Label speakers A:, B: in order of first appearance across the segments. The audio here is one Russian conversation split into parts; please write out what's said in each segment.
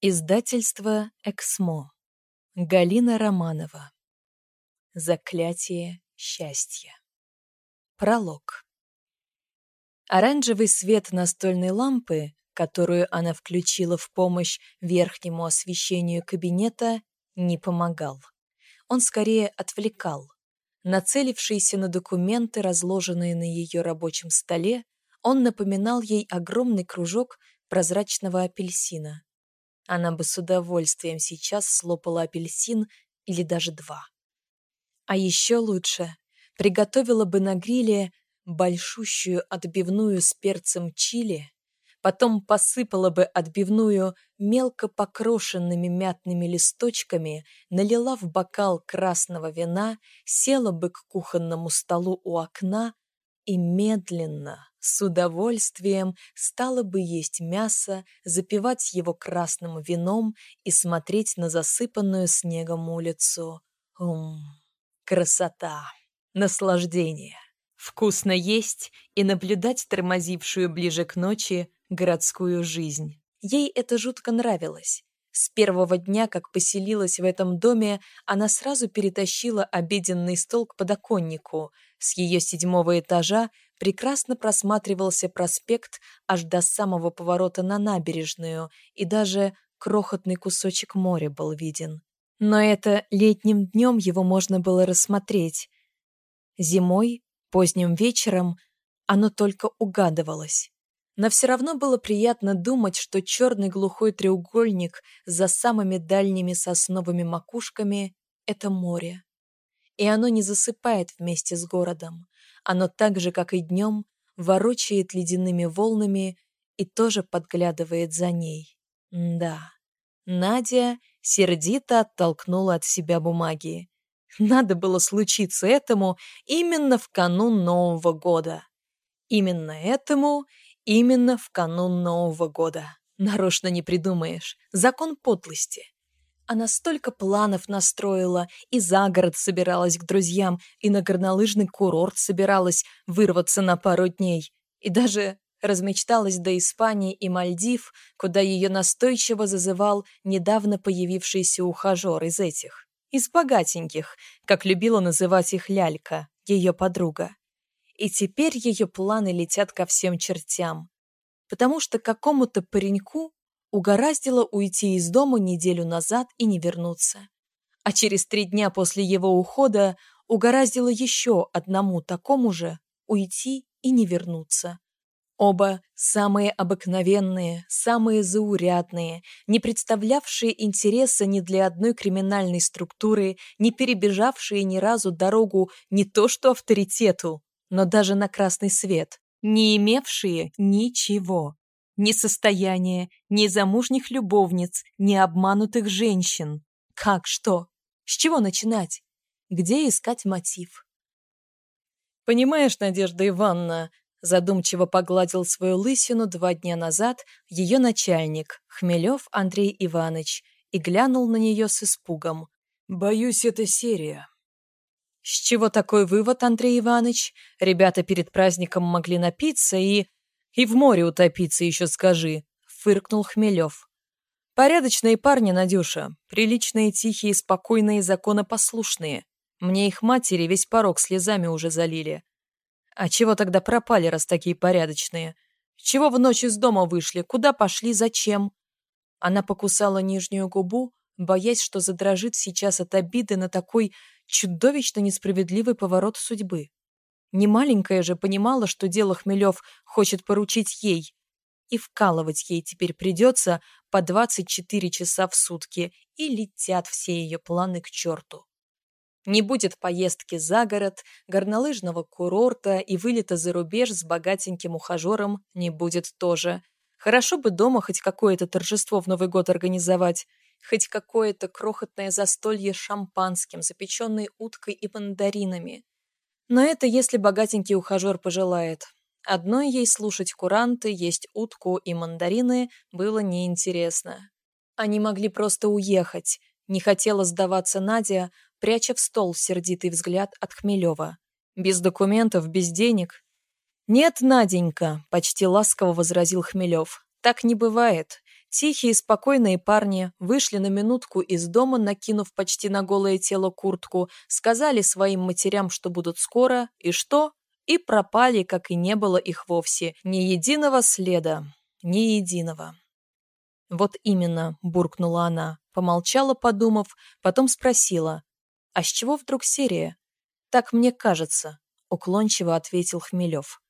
A: Издательство «Эксмо». Галина Романова. Заклятие счастья. Пролог. Оранжевый свет настольной лампы, которую она включила в помощь верхнему освещению кабинета, не помогал. Он скорее отвлекал. Нацелившийся на документы, разложенные на ее рабочем столе, он напоминал ей огромный кружок прозрачного апельсина – она бы с удовольствием сейчас слопала апельсин или даже два. А еще лучше приготовила бы на гриле большущую отбивную с перцем чили, потом посыпала бы отбивную мелко покрошенными мятными листочками, налила в бокал красного вина, села бы к кухонному столу у окна и медленно, с удовольствием стала бы есть мясо, запивать его красным вином и смотреть на засыпанную снегом улицу. Ум, красота, наслаждение. Вкусно есть и наблюдать тормозившую ближе к ночи городскую жизнь. Ей это жутко нравилось. С первого дня, как поселилась в этом доме, она сразу перетащила обеденный стол к подоконнику. С ее седьмого этажа прекрасно просматривался проспект аж до самого поворота на набережную, и даже крохотный кусочек моря был виден. Но это летним днем его можно было рассмотреть. Зимой, поздним вечером, оно только угадывалось. Но все равно было приятно думать, что черный глухой треугольник за самыми дальними сосновыми макушками — это море. И оно не засыпает вместе с городом. Оно так же, как и днем, ворочает ледяными волнами и тоже подглядывает за ней. да. Надя сердито оттолкнула от себя бумаги. Надо было случиться этому именно в канун Нового года. Именно этому, именно в канун Нового года. Нарочно не придумаешь. Закон подлости. Она столько планов настроила, и за город собиралась к друзьям, и на горнолыжный курорт собиралась вырваться на пару дней. И даже размечталась до Испании и Мальдив, куда ее настойчиво зазывал недавно появившийся ухажер из этих. Из богатеньких, как любила называть их Лялька, ее подруга. И теперь ее планы летят ко всем чертям. Потому что какому-то пареньку угораздило уйти из дома неделю назад и не вернуться. А через три дня после его ухода угораздило еще одному такому же уйти и не вернуться. Оба самые обыкновенные, самые заурядные, не представлявшие интереса ни для одной криминальной структуры, не перебежавшие ни разу дорогу не то что авторитету, но даже на красный свет, не имевшие ничего ни состояния, ни замужних любовниц, ни обманутых женщин. Как что? С чего начинать? Где искать мотив? «Понимаешь, Надежда Ивановна», задумчиво погладил свою лысину два дня назад ее начальник, Хмелев Андрей Иванович, и глянул на нее с испугом. «Боюсь, это серия». С чего такой вывод, Андрей Иванович? Ребята перед праздником могли напиться и... И в море утопиться еще скажи», — фыркнул Хмелев. «Порядочные парни, Надюша, приличные, тихие, спокойные, законопослушные. Мне их матери весь порог слезами уже залили. А чего тогда пропали, раз такие порядочные? Чего в ночь из дома вышли? Куда пошли? Зачем?» Она покусала нижнюю губу, боясь, что задрожит сейчас от обиды на такой чудовищно несправедливый поворот судьбы. Немаленькая же понимала, что дело Хмелев хочет поручить ей. И вкалывать ей теперь придется по 24 часа в сутки, и летят все ее планы к черту. Не будет поездки за город, горнолыжного курорта и вылета за рубеж с богатеньким ухажером не будет тоже. Хорошо бы дома хоть какое-то торжество в Новый год организовать, хоть какое-то крохотное застолье шампанским, запеченной уткой и мандаринами. Но это если богатенький ухажер пожелает. Одной ей слушать куранты, есть утку и мандарины было неинтересно. Они могли просто уехать. Не хотела сдаваться Надя, пряча в стол сердитый взгляд от Хмелева. Без документов, без денег. «Нет, Наденька», — почти ласково возразил Хмелев. «Так не бывает. Тихие, спокойные парни вышли на минутку из дома, накинув почти на голое тело куртку, сказали своим матерям, что будут скоро, и что? И пропали, как и не было их вовсе. Ни единого следа. Ни единого. «Вот именно», — буркнула она, помолчала, подумав, потом спросила. «А с чего вдруг серия?» «Так мне кажется», — уклончиво ответил Хмелев.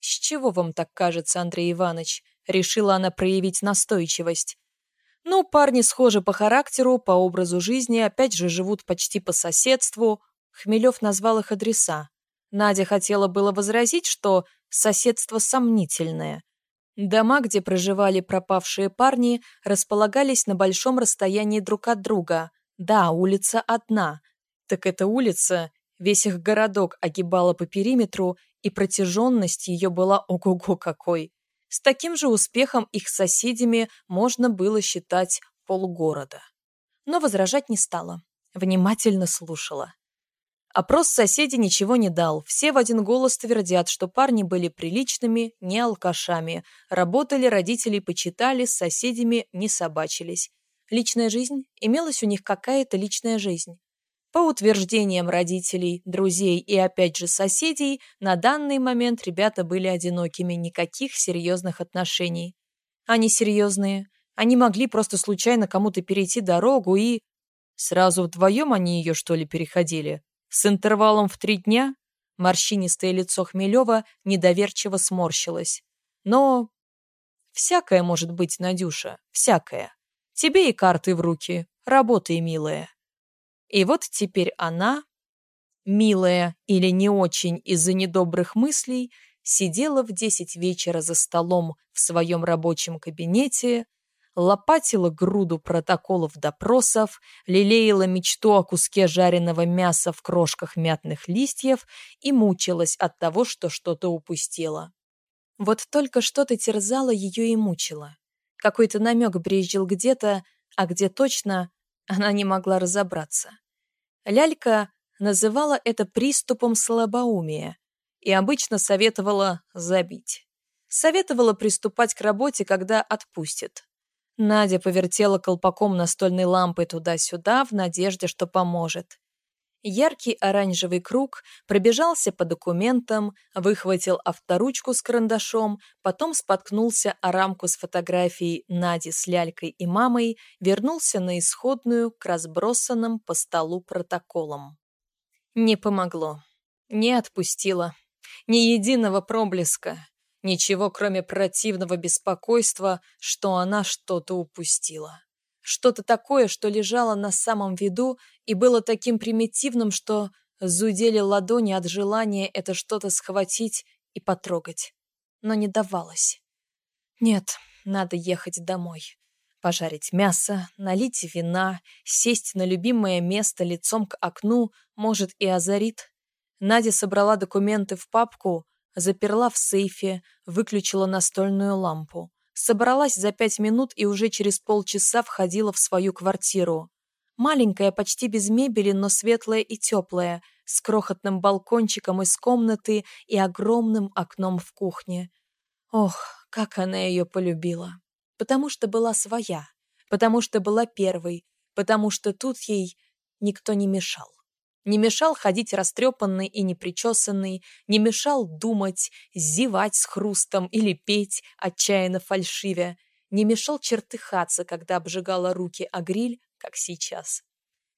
A: «С чего вам так кажется, Андрей Иванович?» Решила она проявить настойчивость. Ну, парни схожи по характеру, по образу жизни, опять же живут почти по соседству. Хмелев назвал их адреса. Надя хотела было возразить, что соседство сомнительное. Дома, где проживали пропавшие парни, располагались на большом расстоянии друг от друга. Да, улица одна. Так эта улица, весь их городок огибала по периметру, и протяженность ее была ого-го какой. С таким же успехом их соседями можно было считать полгорода. Но возражать не стала. Внимательно слушала. Опрос соседей ничего не дал. Все в один голос твердят, что парни были приличными, не алкашами. Работали, родителей почитали, с соседями не собачились. Личная жизнь? Имелась у них какая-то личная жизнь. По утверждениям родителей, друзей и опять же соседей, на данный момент ребята были одинокими, никаких серьезных отношений. Они серьезные. Они могли просто случайно кому-то перейти дорогу и... Сразу вдвоем они ее, что ли, переходили? С интервалом в три дня? Морщинистое лицо Хмелева недоверчиво сморщилось. Но... Всякое может быть, Надюша, всякое. Тебе и карты в руки. Работай, милая. И вот теперь она, милая или не очень из-за недобрых мыслей, сидела в десять вечера за столом в своем рабочем кабинете, лопатила груду протоколов допросов, лелеяла мечту о куске жареного мяса в крошках мятных листьев и мучилась от того, что что-то упустила. Вот только что-то терзало ее и мучило. Какой-то намек брезжил где-то, а где точно, она не могла разобраться. Лялька называла это приступом слабоумия и обычно советовала забить. Советовала приступать к работе, когда отпустит. Надя повертела колпаком настольной лампы туда-сюда в надежде, что поможет. Яркий оранжевый круг пробежался по документам, выхватил авторучку с карандашом, потом споткнулся о рамку с фотографией Нади с лялькой и мамой, вернулся на исходную к разбросанным по столу протоколам. Не помогло. Не отпустило. Ни единого проблеска. Ничего, кроме противного беспокойства, что она что-то упустила. Что-то такое, что лежало на самом виду и было таким примитивным, что зудели ладони от желания это что-то схватить и потрогать. Но не давалось. Нет, надо ехать домой. Пожарить мясо, налить вина, сесть на любимое место лицом к окну, может, и озарит. Надя собрала документы в папку, заперла в сейфе, выключила настольную лампу. Собралась за пять минут и уже через полчаса входила в свою квартиру. Маленькая, почти без мебели, но светлая и теплая, с крохотным балкончиком из комнаты и огромным окном в кухне. Ох, как она ее полюбила. Потому что была своя, потому что была первой, потому что тут ей никто не мешал. Не мешал ходить растрепанный и непричесанный, не мешал думать, зевать с хрустом или петь, отчаянно фальшивя, не мешал чертыхаться, когда обжигала руки о гриль, как сейчас.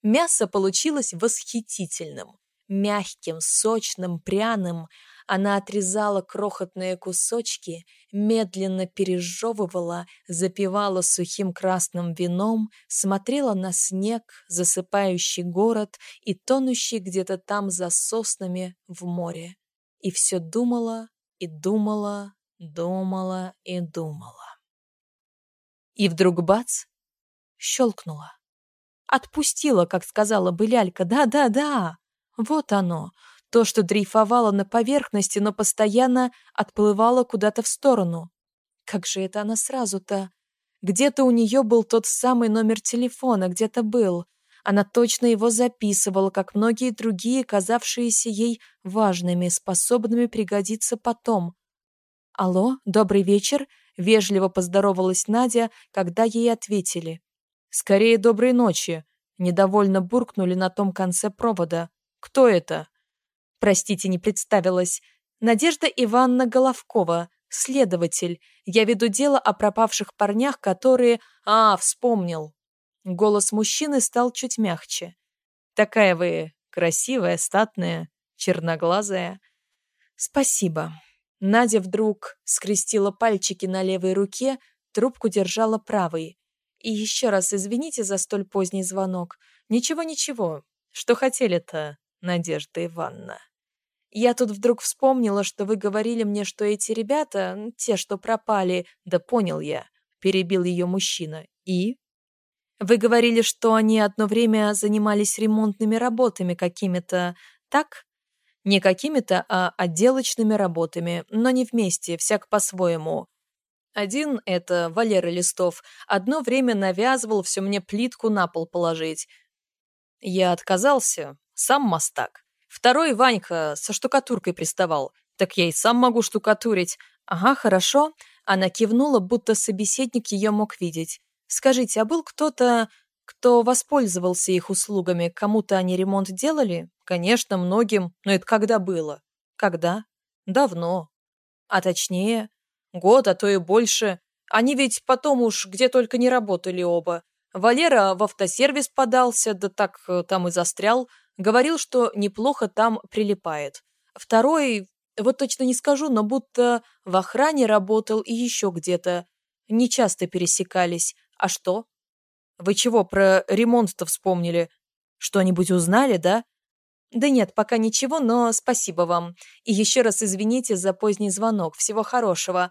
A: Мясо получилось восхитительным, мягким, сочным, пряным, она отрезала крохотные кусочки, медленно пережевывала, запивала сухим красным вином, смотрела на снег, засыпающий город и тонущий где-то там за соснами в море. И все думала и думала, думала и думала. И вдруг бац! Щелкнула. Отпустила, как сказала бы лялька. Да-да-да! Вот оно, то, что дрейфовало на поверхности, но постоянно отплывало куда-то в сторону. Как же это она сразу-то? Где-то у нее был тот самый номер телефона, где-то был. Она точно его записывала, как многие другие, казавшиеся ей важными, способными пригодиться потом. «Алло, добрый вечер. вежливо поздоровалась Надя, когда ей ответили. «Скорее доброй ночи!» Недовольно буркнули на том конце провода. «Кто это?» Простите, не представилась. Надежда Ивановна Головкова, следователь. Я веду дело о пропавших парнях, которые... А, вспомнил. Голос мужчины стал чуть мягче. Такая вы красивая, статная, черноглазая. Спасибо. Надя вдруг скрестила пальчики на левой руке, трубку держала правой. И еще раз извините за столь поздний звонок. Ничего-ничего. Что хотели-то, Надежда Ивановна? Я тут вдруг вспомнила, что вы говорили мне, что эти ребята, те, что пропали, да понял я, перебил ее мужчина. И? Вы говорили, что они одно время занимались ремонтными работами какими-то, так? Не какими-то, а отделочными работами, но не вместе, всяк по-своему. Один, это Валера Листов, одно время навязывал все мне плитку на пол положить. Я отказался, сам мастак. Второй Ванька со штукатуркой приставал. Так я и сам могу штукатурить. Ага, хорошо. Она кивнула, будто собеседник ее мог видеть. Скажите, а был кто-то, кто воспользовался их услугами? Кому-то они ремонт делали? Конечно, многим. Но это когда было? Когда? Давно. А точнее, год, а то и больше. Они ведь потом уж где только не работали оба. Валера в автосервис подался, да так э, там и застрял. Говорил, что неплохо там прилипает. Второй, вот точно не скажу, но будто в охране работал и еще где-то. Не часто пересекались. А что? Вы чего, про ремонт-то вспомнили? Что-нибудь узнали, да? Да нет, пока ничего, но спасибо вам. И еще раз извините за поздний звонок. Всего хорошего.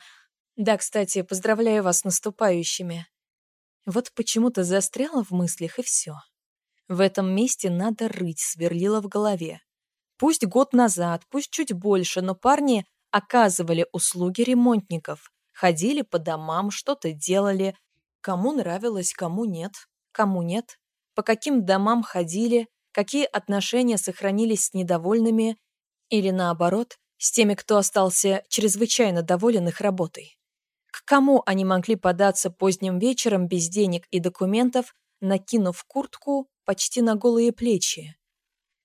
A: Да, кстати, поздравляю вас с наступающими. Вот почему-то застряла в мыслях и все. В этом месте надо рыть, сверлила в голове. Пусть год назад, пусть чуть больше, но парни оказывали услуги ремонтников. Ходили по домам, что-то делали. Кому нравилось, кому нет. Кому нет. По каким домам ходили, какие отношения сохранились с недовольными или, наоборот, с теми, кто остался чрезвычайно доволен их работой. К кому они могли податься поздним вечером без денег и документов, накинув куртку почти на голые плечи.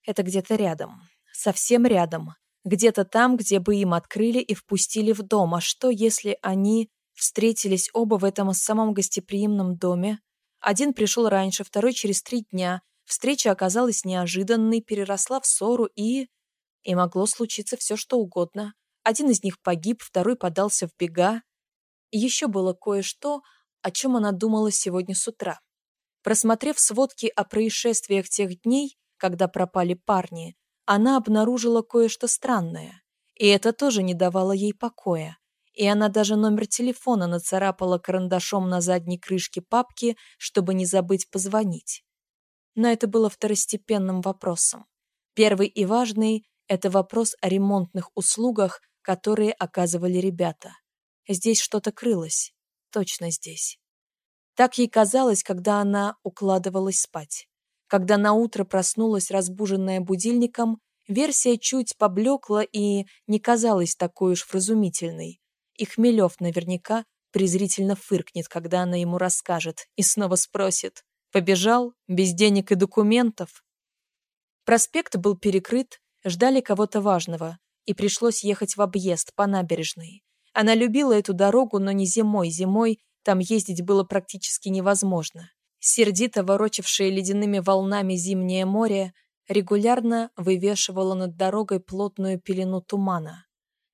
A: Это где-то рядом, совсем рядом, где-то там, где бы им открыли и впустили в дом. А что, если они встретились оба в этом самом гостеприимном доме? Один пришел раньше, второй через три дня. Встреча оказалась неожиданной, переросла в ссору и... И могло случиться все, что угодно. Один из них погиб, второй подался в бега. И еще было кое-что, о чем она думала сегодня с утра. Просмотрев сводки о происшествиях тех дней, когда пропали парни, она обнаружила кое-что странное. И это тоже не давало ей покоя. И она даже номер телефона нацарапала карандашом на задней крышке папки, чтобы не забыть позвонить. Но это было второстепенным вопросом. Первый и важный – это вопрос о ремонтных услугах, которые оказывали ребята. Здесь что-то крылось. Точно здесь. Так ей казалось, когда она укладывалась спать. Когда наутро проснулась, разбуженная будильником, версия чуть поблекла и не казалась такой уж вразумительной. И Хмелев наверняка презрительно фыркнет, когда она ему расскажет, и снова спросит «Побежал? Без денег и документов?» Проспект был перекрыт, ждали кого-то важного, и пришлось ехать в объезд по набережной. Она любила эту дорогу, но не зимой. Зимой там ездить было практически невозможно. Сердито ворочавшее ледяными волнами зимнее море регулярно вывешивало над дорогой плотную пелену тумана.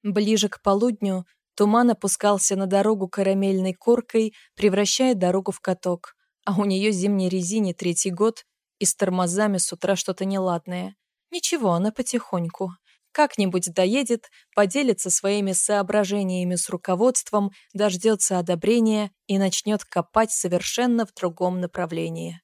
A: Ближе к полудню туман опускался на дорогу карамельной коркой, превращая дорогу в каток, а у нее зимней резине третий год и с тормозами с утра что-то неладное. Ничего, она потихоньку. Как-нибудь доедет, поделится своими соображениями с руководством, дождется одобрения и начнет копать совершенно в другом направлении.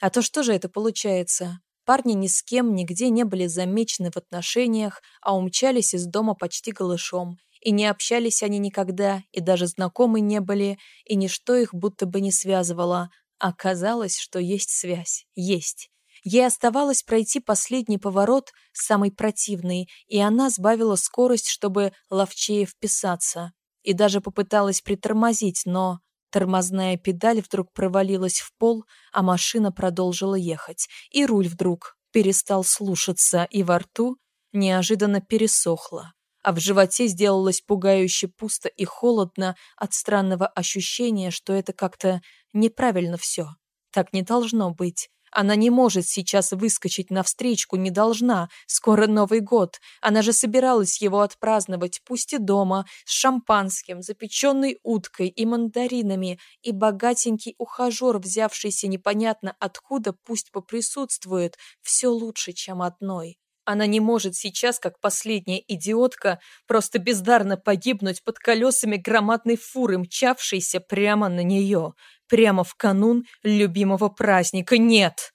A: А то что же это получается? Парни ни с кем нигде не были замечены в отношениях, а умчались из дома почти голышом. И не общались они никогда, и даже знакомы не были, и ничто их будто бы не связывало. Оказалось, что есть связь. Есть. Ей оставалось пройти последний поворот, самый противный, и она сбавила скорость, чтобы ловчее вписаться. и даже попыталась притормозить, но тормозная педаль вдруг провалилась в пол, а машина продолжила ехать, и руль вдруг перестал слушаться, и во рту неожиданно пересохло, а в животе сделалось пугающе пусто и холодно от странного ощущения, что это как-то неправильно все. Так не должно быть. Она не может сейчас выскочить навстречку, не должна. Скоро Новый год. Она же собиралась его отпраздновать, пусть и дома, с шампанским, запеченной уткой и мандаринами, и богатенький ухажер, взявшийся непонятно откуда, пусть поприсутствует, все лучше, чем одной. Она не может сейчас, как последняя идиотка, просто бездарно погибнуть под колесами громадной фуры, мчавшейся прямо на нее, прямо в канун любимого праздника. Нет!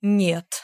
A: Нет!